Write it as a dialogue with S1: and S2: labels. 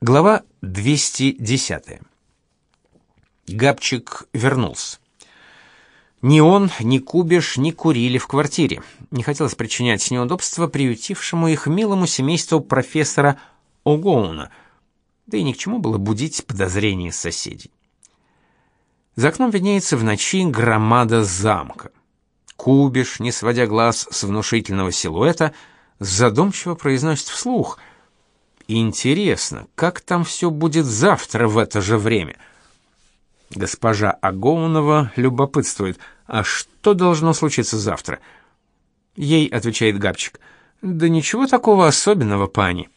S1: Глава 210. Габчик вернулся. Ни он, ни Кубиш не курили в квартире. Не хотелось причинять неудобства приютившему их милому семейству профессора Огоуна, да и ни к чему было будить подозрения соседей. За окном виднеется в ночи громада замка. Кубиш, не сводя глаз с внушительного силуэта, задумчиво произносит вслух — Интересно, как там все будет завтра в это же время? Госпожа Агоунова любопытствует: "А что должно случиться завтра?" Ей отвечает Габчик: "Да ничего такого особенного, пани.